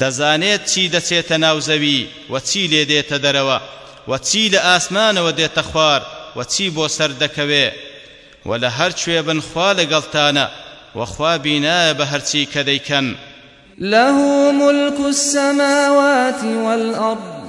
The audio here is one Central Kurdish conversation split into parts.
دەزانێت چی دەچێتە ناو زەوی و چی لێ دێتە دەرەوە و چی لە ئاسمانەوە دێتە خوار و چی بۆ سەر دەکەوێ و لە هەر کوێ بن خوا لەگەڵتانە و خوا بینایە بە هەرچی کە دەیکەن. لە مولک السماوات والارض.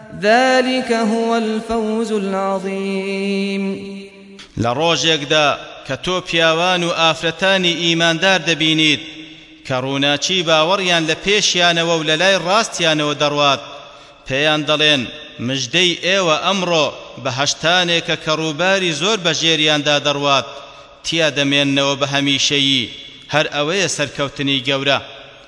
ذلک هو الفوز العظیم لە ڕۆژێکدا کە تۆ پیاوان و ئافرەتانی ئیماندار دەبینیت کە ڕووناکی باوەڕیان لە پێشیانەوە و لەلای ڕاستیانەوە دەڕوات پێیان دەڵێن مژدەی ئێوە ئەمڕۆ بەهەشتانێکە کە ڕووباری زۆر بەژێریاندا دەڕوات تیا دەمێننەوە بە هەمیشەیی هەر ئەوەیە سەرکەوتنی گەورە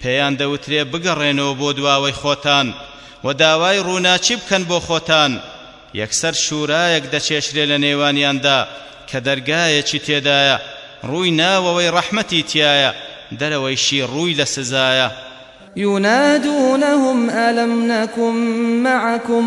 پێیان دەوترێ بگەڕێنەوە بۆ دواوەی خۆتان و داوای ڕووناکی بکەن بۆ خۆتان، یەکسەر شورایەک دەکێشرێ لە نێوانیاندا کە دەرگایەکی تێدایە، ڕووی ناوەوەی ڕەحمەتی تیایە، دەرەوەیشی ڕووی لە سزایە. یونادونهم الم نکن معکم.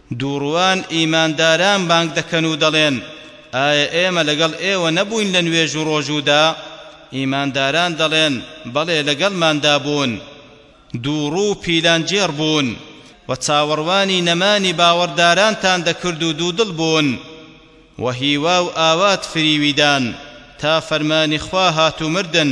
دووڕووان ئیمانداران بانگ دەکەن و دەڵێن، ئایا ئێمە لەگەڵ ئێوە نەبووین لە نوێژ و ڕۆژوودا؟ ئیمانداران دەڵێن، بەڵێ لەگەڵماندا بوون. دووڕوو و پیلانگێڕ بوون و چاوەڕوانی نەمانی باوەڕدارانتان دەکرد و دوودڵ بوون و هیوا و ئاوات فریوی دان تا فەرمانی خوا هات و مردن،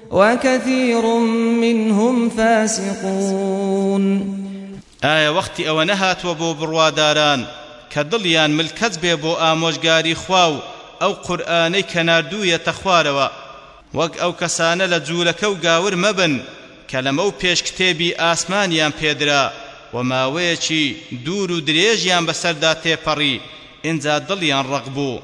وکثیر منهم فاسقون ئایا وەختی ئەوە نەهاتووە بۆ بڕواداران کە دڵیان ملکەچ بێ بۆ ئامۆژگاری خوا و ئەو قورئانەی کە ناردوویەتە خوارەوە؟ وەک ئەو کەسانە لە جوولەکە و گاور مەبن کە لەمەو پێش کتێبی ئاسمانیان پێدرا و ماوەیەکی دوور و درێژیان بەسەردا تێپەڕی ئینجا دڵیان ڕەق بوو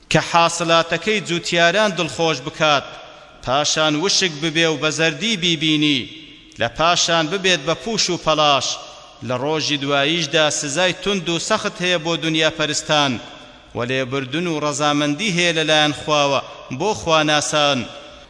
کە حاسلاتەکەی جوتیاران دڵخۆش بکات، پاشان وشک ببێ و بە زەردی بیبینی، لە پاشان ببێت بە پوش و پەڵاش، لە ڕۆژی دواییشدا سزای توند و سەخت هەیە بۆ دونیاپەرستان، وە لێبوردن و ڕەزامەندی هەیە لەلایەن خواوە بۆ خواناسان،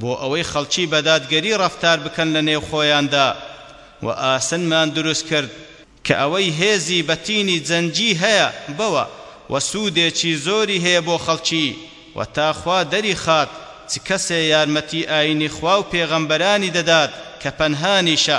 بۆ ئەوەی خەڵکی بە دادگەری ڕەفتار بکەن لە نێو خۆیاندا و ئاسنمان دروست کرد کە ئەوەی هێزی بەتینی جەنگی هەیە بەوە و سوودێکی زۆری هەیە بۆ خەڵکی و تا خوا دەری خات چ کەسێ یارمەتی ئاینی خوا و پێغەمبەرانی دەدات کە پەنهانیشە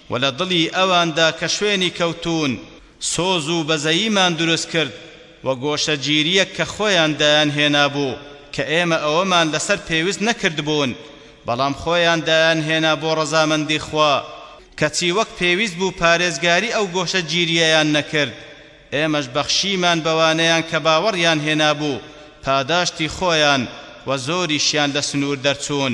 و لە دڵی ئەواندا کە شوێنی کەوتوون سۆز و بەزەییمان دروست کرد و گۆشەگیرییەک کە خۆیان دایان هێنابوو کە ئێمە ئەوەمان لەسەر پێویست نەکردبوون بەڵام خۆیان دایان هێنا بۆ ڕەزامەندی خوا کەچی وەک پێویست بوو پارێزگاری ئەو گۆشەگیرییەیان نەکرد ئێمەش بەخشیمان بەوانەیان کە باوەڕیان هێنابوو پاداشتی خۆیان و زۆریشیان لە سنوور دەرچوون.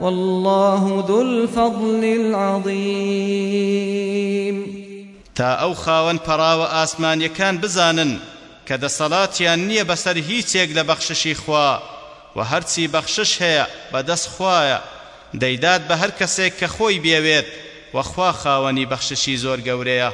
واللە ذو الفضل العظیم تا ئەو خاوەن پەڕاوە ئاسمانیەکان بزانن کە دەسەڵاتیان نیە بەسەر هیچێک لە بەخششی خوا وە هەرچی بەخشش هەیە بەدەست خوایە دەیدات بە هەرکەسێک کە خۆی بیەوێت وە خوا خاوەنی بەخششی زۆر گەورەیە.